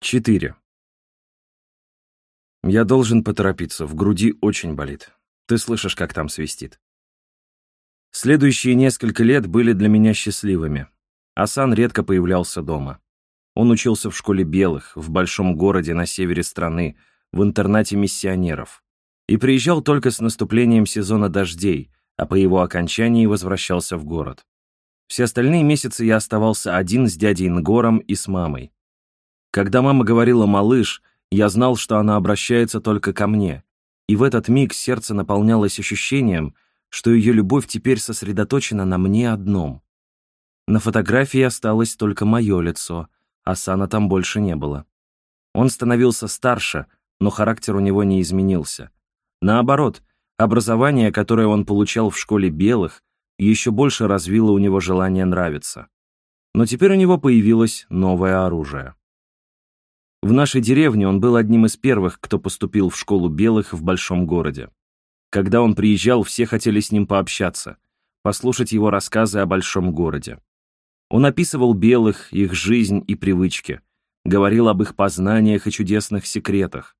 4. Я должен поторопиться, в груди очень болит. Ты слышишь, как там свистит. Следующие несколько лет были для меня счастливыми. Асан редко появлялся дома. Он учился в школе белых, в большом городе на севере страны, в интернате миссионеров. И приезжал только с наступлением сезона дождей, а по его окончании возвращался в город. Все остальные месяцы я оставался один с дядей Нгором и с мамой. Когда мама говорила «малыш», я знал, что она обращается только ко мне, и в этот миг сердце наполнялось ощущением, что ее любовь теперь сосредоточена на мне одном. На фотографии осталось только мое лицо, а Сана там больше не было. Он становился старше, но характер у него не изменился. Наоборот, образование, которое он получал в школе белых, еще больше развило у него желание нравиться. Но теперь у него появилось новое оружие. В нашей деревне он был одним из первых, кто поступил в школу белых в большом городе. Когда он приезжал, все хотели с ним пообщаться, послушать его рассказы о большом городе. Он описывал белых, их жизнь и привычки, говорил об их познаниях и чудесных секретах.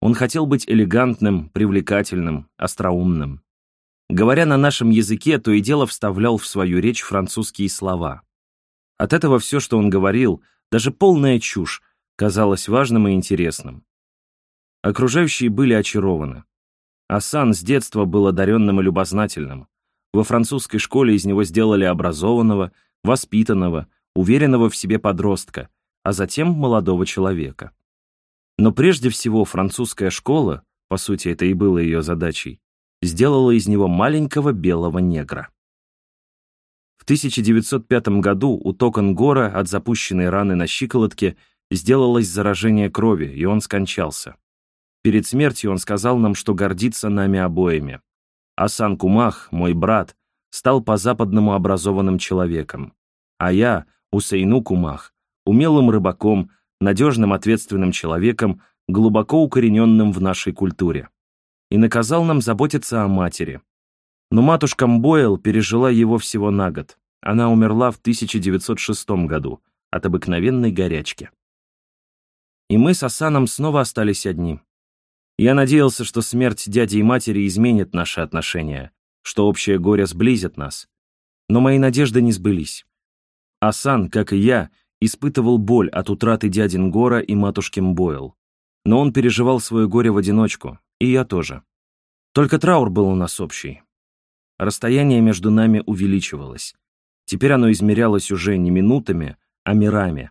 Он хотел быть элегантным, привлекательным, остроумным. Говоря на нашем языке, то и дело вставлял в свою речь французские слова. От этого все, что он говорил, даже полная чушь, казалось важным и интересным. Окружающие были очарованы. Асан с детства был одаренным и любознательным. Во французской школе из него сделали образованного, воспитанного, уверенного в себе подростка, а затем молодого человека. Но прежде всего французская школа, по сути это и было ее задачей, сделала из него маленького белого негра. В 1905 году у Токангора от запущенной раны на щиколотке сделалось заражение крови, и он скончался. Перед смертью он сказал нам, что гордится нами обоими. Асан Кумах, мой брат, стал по-западному образованным человеком, а я, Усейну Кумах, умелым рыбаком, надежным ответственным человеком, глубоко укорененным в нашей культуре. И наказал нам заботиться о матери. Но матушка Мбойл пережила его всего на год. Она умерла в 1906 году от обыкновенной горячки и мы с Асаном снова остались одни. Я надеялся, что смерть дяди и матери изменит наши отношения, что общее горе сблизит нас. Но мои надежды не сбылись. Асан, как и я, испытывал боль от утраты дядин Гора и матушки Мбойл. Но он переживал свое горе в одиночку, и я тоже. Только траур был у нас общий. Расстояние между нами увеличивалось. Теперь оно измерялось уже не минутами, а мирами.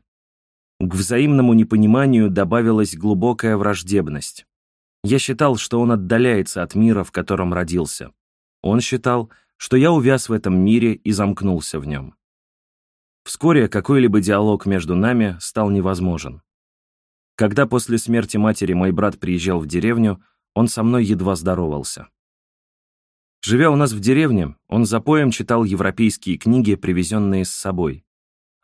К взаимному непониманию добавилась глубокая враждебность. Я считал, что он отдаляется от мира, в котором родился. Он считал, что я увяз в этом мире и замкнулся в нем. Вскоре какой-либо диалог между нами стал невозможен. Когда после смерти матери мой брат приезжал в деревню, он со мной едва здоровался. Живя у нас в деревне, он за поем читал европейские книги, привезенные с собой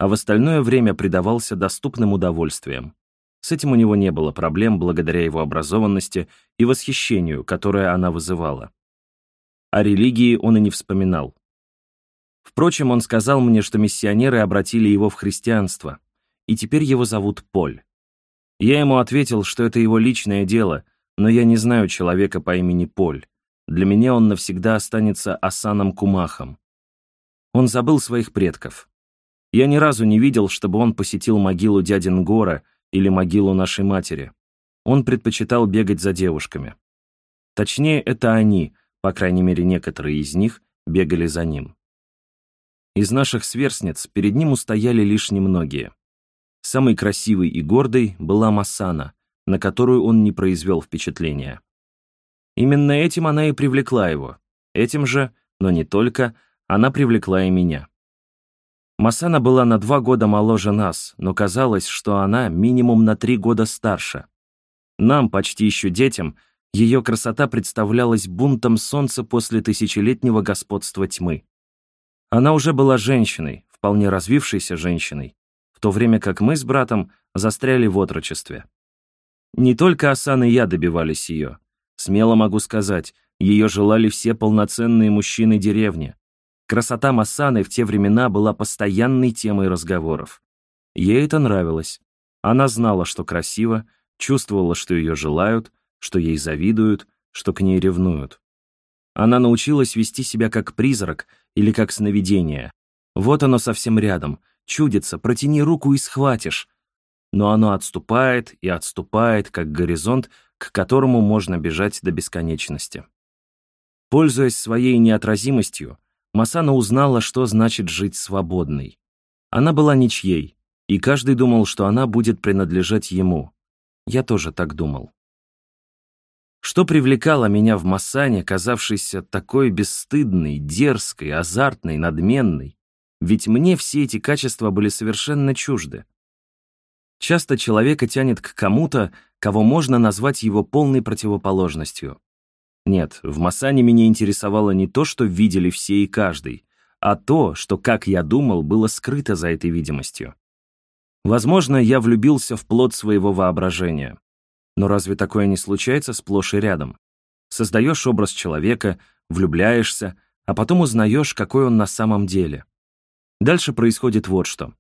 а в остальное время предавался доступным удовольствиям. С этим у него не было проблем благодаря его образованности и восхищению, которое она вызывала. О религии он и не вспоминал. Впрочем, он сказал мне, что миссионеры обратили его в христианство, и теперь его зовут Поль. Я ему ответил, что это его личное дело, но я не знаю человека по имени Поль. Для меня он навсегда останется Асаном Кумахом. Он забыл своих предков. Я ни разу не видел, чтобы он посетил могилу дяди Нгора или могилу нашей матери. Он предпочитал бегать за девушками. Точнее, это они, по крайней мере некоторые из них, бегали за ним. Из наших сверстниц перед ним устояли лишь немногие. Самой красивой и гордой была Масана, на которую он не произвел впечатления. Именно этим она и привлекла его. Этим же, но не только, она привлекла и меня. Масана была на два года моложе нас, но казалось, что она минимум на три года старше. Нам, почти еще детям, ее красота представлялась бунтом солнца после тысячелетнего господства тьмы. Она уже была женщиной, вполне развившейся женщиной, в то время как мы с братом застряли в отрочестве. Не только Асан и я добивались ее. Смело могу сказать, ее желали все полноценные мужчины деревни, Красота Массаны в те времена была постоянной темой разговоров. Ей это нравилось. Она знала, что красиво, чувствовала, что ее желают, что ей завидуют, что к ней ревнуют. Она научилась вести себя как призрак или как сновидение. Вот оно совсем рядом, чудится, протяни руку и схватишь. Но оно отступает и отступает, как горизонт, к которому можно бежать до бесконечности. Пользуясь своей неотразимостью, Масана узнала, что значит жить свободной. Она была ничьей, и каждый думал, что она будет принадлежать ему. Я тоже так думал. Что привлекало меня в Массане, казавшейся такой бесстыдной, дерзкой, азартной, надменной? Ведь мне все эти качества были совершенно чужды. Часто человека тянет к кому-то, кого можно назвать его полной противоположностью. Нет, в Массане меня интересовало не то, что видели все и каждый, а то, что, как я думал, было скрыто за этой видимостью. Возможно, я влюбился в плод своего воображения. Но разве такое не случается сплошь и рядом? Создаешь образ человека, влюбляешься, а потом узнаешь, какой он на самом деле. Дальше происходит вот что.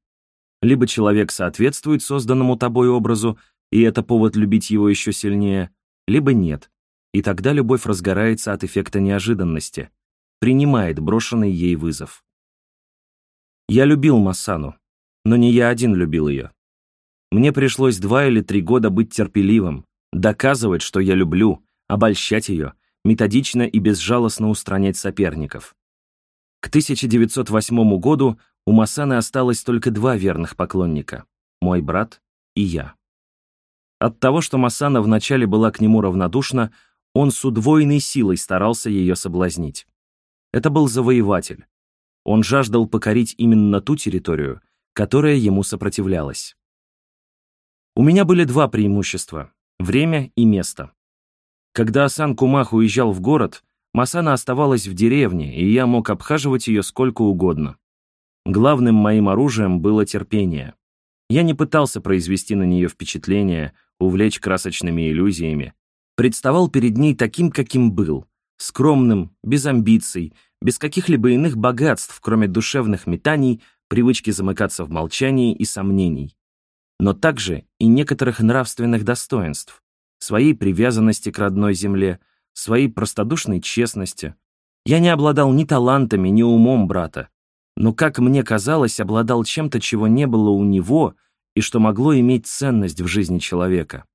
Либо человек соответствует созданному тобой образу, и это повод любить его еще сильнее, либо нет, и тогда любовь разгорается от эффекта неожиданности, принимает брошенный ей вызов. Я любил Массану, но не я один любил ее. Мне пришлось два или три года быть терпеливым, доказывать, что я люблю, обольщать ее, методично и безжалостно устранять соперников. К 1908 году у Масаны осталось только два верных поклонника — мой брат и я. От того, что Масана вначале была к нему равнодушна, он с удвоенной силой старался ее соблазнить. Это был завоеватель. Он жаждал покорить именно ту территорию, которая ему сопротивлялась. У меня были два преимущества — время и место. Когда Асан Кумах уезжал в город, Масана оставалась в деревне, и я мог обхаживать ее сколько угодно. Главным моим оружием было терпение. Я не пытался произвести на нее впечатление, увлечь красочными иллюзиями. Представал перед ней таким, каким был, скромным, без амбиций, без каких-либо иных богатств, кроме душевных метаний, привычки замыкаться в молчании и сомнений но также и некоторых нравственных достоинств, своей привязанности к родной земле, своей простодушной честности. Я не обладал ни талантами, ни умом брата, но, как мне казалось, обладал чем-то, чего не было у него и что могло иметь ценность в жизни человека.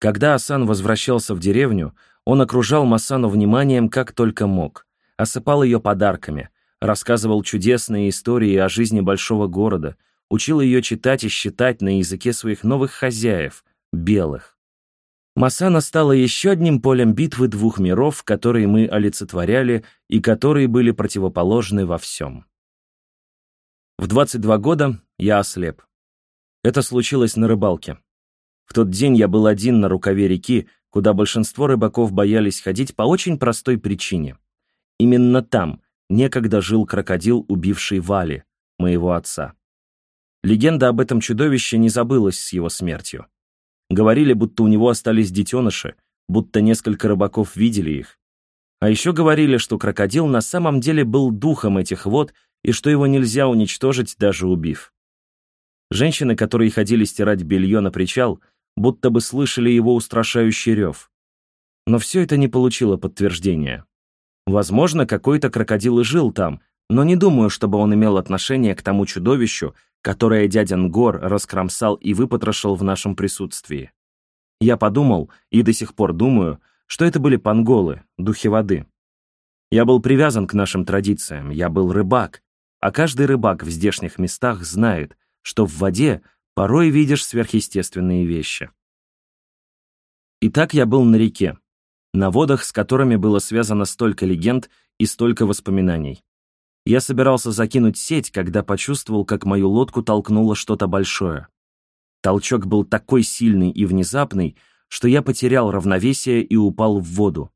Когда Асан возвращался в деревню, он окружал Масану вниманием как только мог, осыпал ее подарками, рассказывал чудесные истории о жизни большого города — учил ее читать и считать на языке своих новых хозяев, белых. Масана стала еще одним полем битвы двух миров, которые мы олицетворяли и которые были противоположны во всем. В 22 года я ослеп. Это случилось на рыбалке. В тот день я был один на рукаве реки, куда большинство рыбаков боялись ходить по очень простой причине. Именно там некогда жил крокодил, убивший Вали, моего отца. Легенда об этом чудовище не забылась с его смертью. Говорили, будто у него остались детеныши, будто несколько рыбаков видели их. А еще говорили, что крокодил на самом деле был духом этих вод и что его нельзя уничтожить, даже убив. Женщины, которые ходили стирать белье на причал, будто бы слышали его устрашающий рев. Но все это не получило подтверждения. Возможно, какой-то крокодил и жил там, но не думаю, чтобы он имел отношение к тому чудовищу, которое дядя Нгор раскромсал и выпотрошил в нашем присутствии. Я подумал, и до сих пор думаю, что это были панголы, духи воды. Я был привязан к нашим традициям, я был рыбак, а каждый рыбак в здешних местах знает, что в воде порой видишь сверхъестественные вещи. Итак, я был на реке, на водах, с которыми было связано столько легенд и столько воспоминаний. Я собирался закинуть сеть, когда почувствовал, как мою лодку толкнуло что-то большое. Толчок был такой сильный и внезапный, что я потерял равновесие и упал в воду.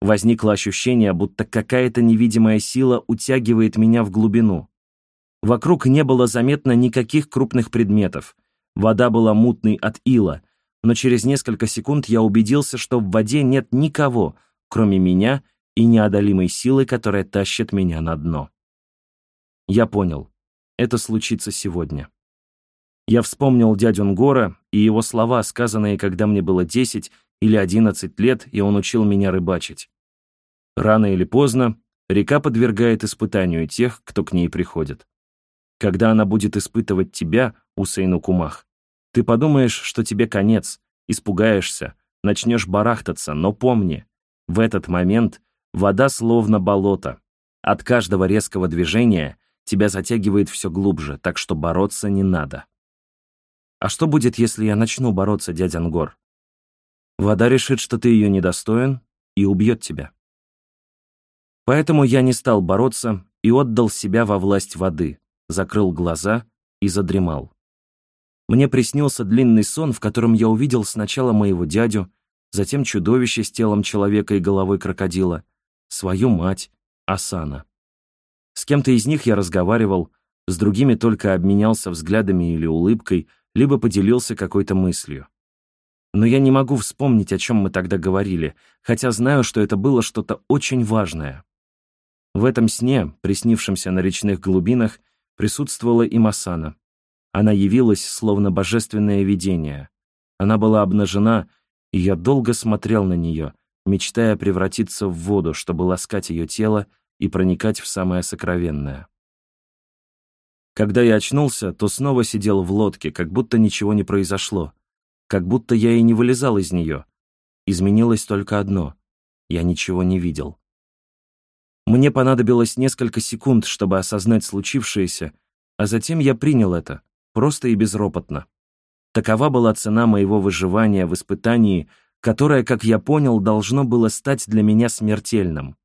Возникло ощущение, будто какая-то невидимая сила утягивает меня в глубину. Вокруг не было заметно никаких крупных предметов. Вода была мутной от ила, но через несколько секунд я убедился, что в воде нет никого, кроме меня и неодолимой силы, которая тащит меня на дно. Я понял. Это случится сегодня. Я вспомнил дядю Нгора и его слова, сказанные, когда мне было 10 или 11 лет, и он учил меня рыбачить. Рано или поздно река подвергает испытанию тех, кто к ней приходит. Когда она будет испытывать тебя, Усейну Кумах, ты подумаешь, что тебе конец, испугаешься, начнешь барахтаться, но помни, в этот момент вода словно болото. От каждого резкого движения тебя затягивает все глубже, так что бороться не надо. А что будет, если я начну бороться, дядя Нгор? Вода решит, что ты ее недостоин, и убьет тебя. Поэтому я не стал бороться и отдал себя во власть воды, закрыл глаза и задремал. Мне приснился длинный сон, в котором я увидел сначала моего дядю, затем чудовище с телом человека и головой крокодила, свою мать, Асана. С кем-то из них я разговаривал, с другими только обменялся взглядами или улыбкой, либо поделился какой-то мыслью. Но я не могу вспомнить, о чем мы тогда говорили, хотя знаю, что это было что-то очень важное. В этом сне, приснившемся на речных глубинах, присутствовала и Масана. Она явилась, словно божественное видение. Она была обнажена, и я долго смотрел на нее, мечтая превратиться в воду, чтобы ласкать ее тело и проникать в самое сокровенное. Когда я очнулся, то снова сидел в лодке, как будто ничего не произошло, как будто я и не вылезал из нее. Изменилось только одно — я ничего не видел. Мне понадобилось несколько секунд, чтобы осознать случившееся, а затем я принял это, просто и безропотно. Такова была цена моего выживания в испытании, которое, как я понял, должно было стать для меня смертельным.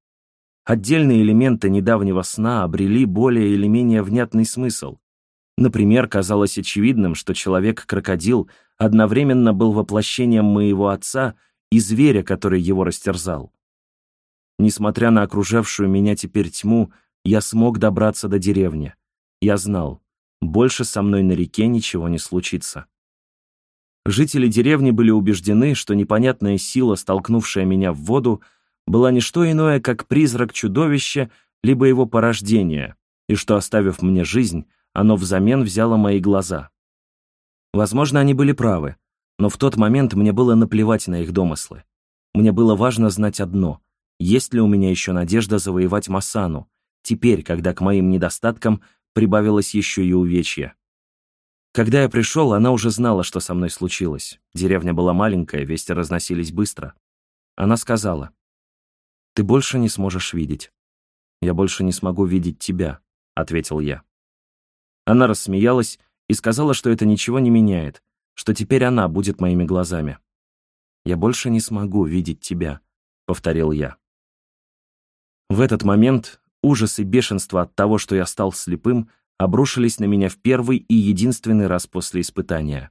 Отдельные элементы недавнего сна обрели более или менее внятный смысл. Например, казалось очевидным, что человек-крокодил одновременно был воплощением моего отца и зверя, который его растерзал. Несмотря на окружавшую меня теперь тьму, я смог добраться до деревни. Я знал, больше со мной на реке ничего не случится. Жители деревни были убеждены, что непонятная сила, столкнувшая меня в воду, была не что иное, как призрак чудовища, либо его порождение, и что, оставив мне жизнь, оно взамен взяло мои глаза. Возможно, они были правы, но в тот момент мне было наплевать на их домыслы. Мне было важно знать одно — есть ли у меня еще надежда завоевать Масану, теперь, когда к моим недостаткам прибавилось еще и увечье. Когда я пришел, она уже знала, что со мной случилось. Деревня была маленькая, вести разносились быстро. Она сказала, «Ты больше не сможешь видеть». «Я больше не смогу видеть тебя», — ответил я. Она рассмеялась и сказала, что это ничего не меняет, что теперь она будет моими глазами. «Я больше не смогу видеть тебя», — повторил я. В этот момент ужас и бешенство от того, что я стал слепым, обрушились на меня в первый и единственный раз после испытания.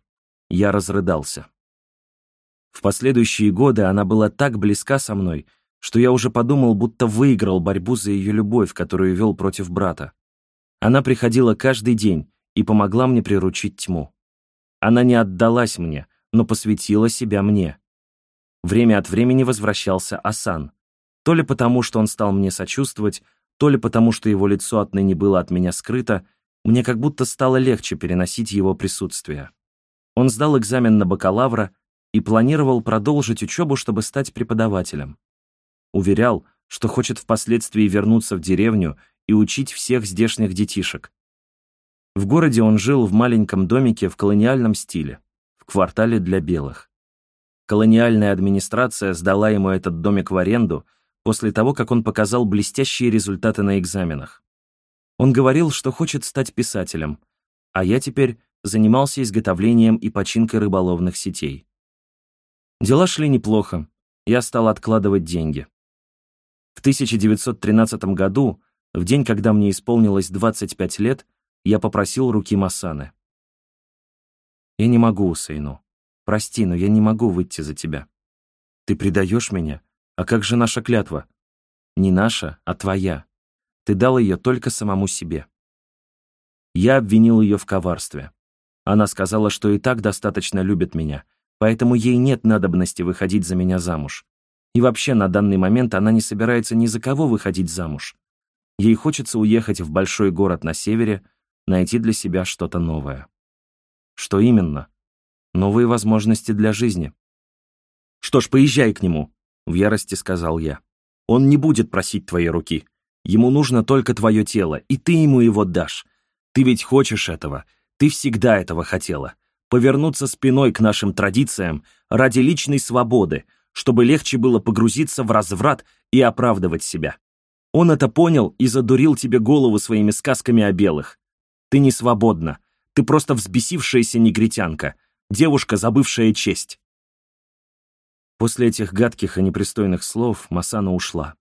Я разрыдался. В последующие годы она была так близка со мной, что я уже подумал, будто выиграл борьбу за ее любовь, которую вел против брата. Она приходила каждый день и помогла мне приручить тьму. Она не отдалась мне, но посвятила себя мне. Время от времени возвращался Асан. То ли потому, что он стал мне сочувствовать, то ли потому, что его лицо отныне было от меня скрыто, мне как будто стало легче переносить его присутствие. Он сдал экзамен на бакалавра и планировал продолжить учебу, чтобы стать преподавателем. Уверял, что хочет впоследствии вернуться в деревню и учить всех здешних детишек. В городе он жил в маленьком домике в колониальном стиле, в квартале для белых. Колониальная администрация сдала ему этот домик в аренду после того, как он показал блестящие результаты на экзаменах. Он говорил, что хочет стать писателем, а я теперь занимался изготовлением и починкой рыболовных сетей. Дела шли неплохо, я стал откладывать деньги. В 1913 году, в день, когда мне исполнилось 25 лет, я попросил руки Масаны. «Я не могу, Сейну. Прости, но я не могу выйти за тебя. Ты предаешь меня, а как же наша клятва? Не наша, а твоя. Ты дал ее только самому себе. Я обвинил ее в коварстве. Она сказала, что и так достаточно любит меня, поэтому ей нет надобности выходить за меня замуж. И вообще на данный момент она не собирается ни за кого выходить замуж. Ей хочется уехать в большой город на севере, найти для себя что-то новое. Что именно? Новые возможности для жизни. Что ж, поезжай к нему, в ярости сказал я. Он не будет просить твоей руки. Ему нужно только твое тело, и ты ему его дашь. Ты ведь хочешь этого. Ты всегда этого хотела. Повернуться спиной к нашим традициям ради личной свободы, чтобы легче было погрузиться в разврат и оправдывать себя. Он это понял и задурил тебе голову своими сказками о белых. Ты не свободна. Ты просто взбесившаяся негритянка, девушка, забывшая честь. После этих гадких и непристойных слов Масана ушла.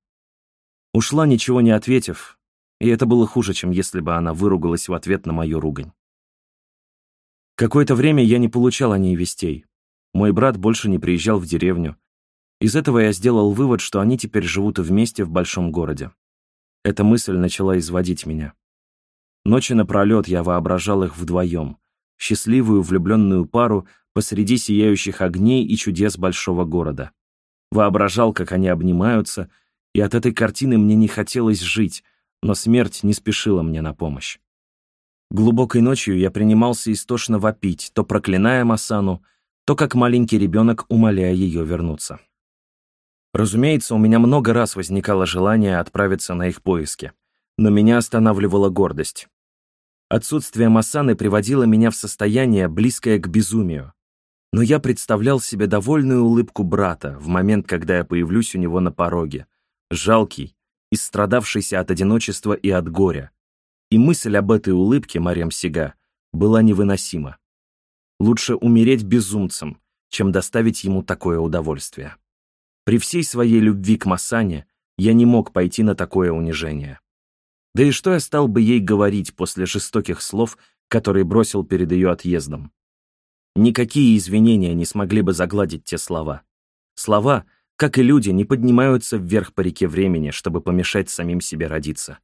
Ушла, ничего не ответив, и это было хуже, чем если бы она выругалась в ответ на мою ругань. Какое-то время я не получал о ней вестей. Мой брат больше не приезжал в деревню. Из этого я сделал вывод, что они теперь живут вместе в большом городе. Эта мысль начала изводить меня. Ночи напролет я воображал их вдвоем, счастливую влюбленную пару посреди сияющих огней и чудес большого города. Воображал, как они обнимаются, и от этой картины мне не хотелось жить, но смерть не спешила мне на помощь. Глубокой ночью я принимался истошно вопить, то проклиная Масану, то как маленький ребенок умоляя ее вернуться. Разумеется, у меня много раз возникало желание отправиться на их поиски, но меня останавливала гордость. Отсутствие Масаны приводило меня в состояние, близкое к безумию. Но я представлял себе довольную улыбку брата в момент, когда я появлюсь у него на пороге, жалкий, истрадавшийся от одиночества и от горя. И мысль об этой улыбке Марьям Сига была невыносима. Лучше умереть безумцем, чем доставить ему такое удовольствие. При всей своей любви к Масане я не мог пойти на такое унижение. Да и что я стал бы ей говорить после жестоких слов, которые бросил перед ее отъездом? Никакие извинения не смогли бы загладить те слова. Слова, как и люди, не поднимаются вверх по реке времени, чтобы помешать самим себе родиться.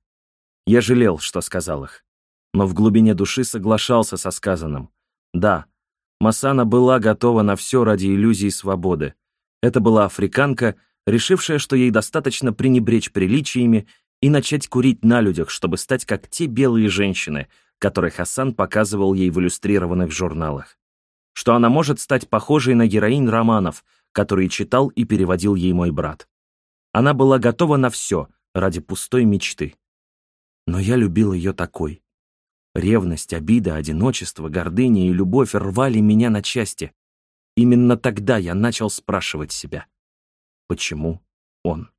Я жалел, что сказал их. Но в глубине души соглашался со сказанным. Да, Масана была готова на все ради иллюзии свободы, это была африканка, решившая, что ей достаточно пренебречь приличиями и начать курить на людях, чтобы стать как те белые женщины, которых Хасан показывал ей в иллюстрированных журналах. Что она может стать похожей на героинь романов, которые читал и переводил ей мой брат. Она была готова на все ради пустой мечты. Но я любил ее такой. Ревность, обида, одиночество, гордыня и любовь рвали меня на части, Именно тогда я начал спрашивать себя, почему он.